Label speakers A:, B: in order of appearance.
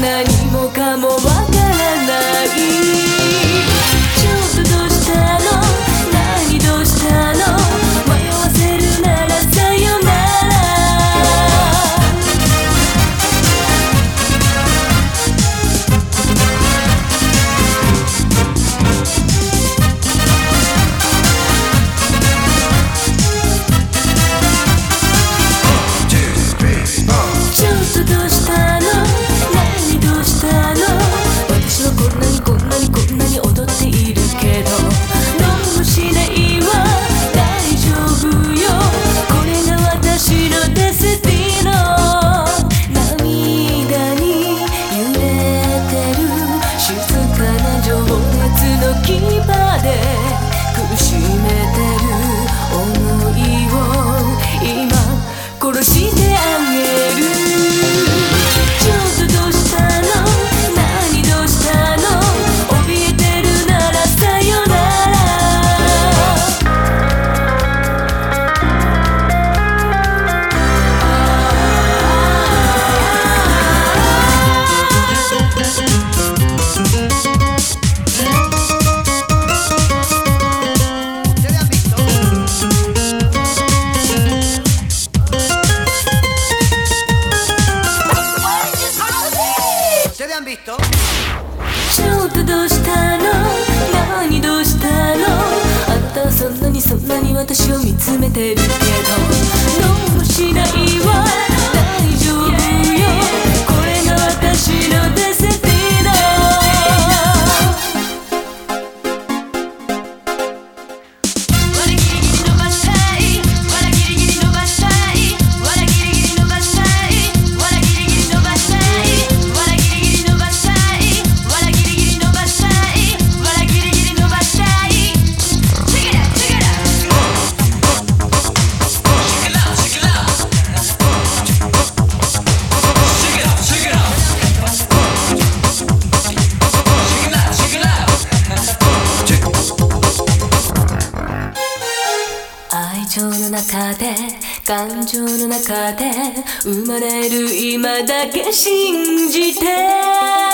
A: 何もかもはちょっとどうしたの？何どうしたの？あんたそんなにそんなに私を見つめてるけど。どうもしないで感情の中で生まれる今だけ信じて。